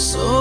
So